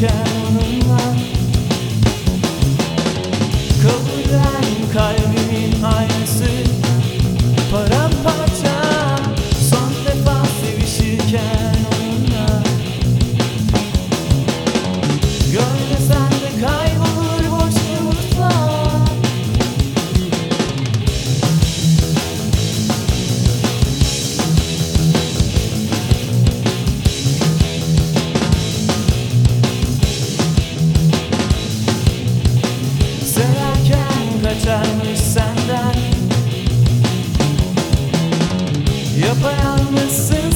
Yeah. Betermiş senden. Yapayalnızsın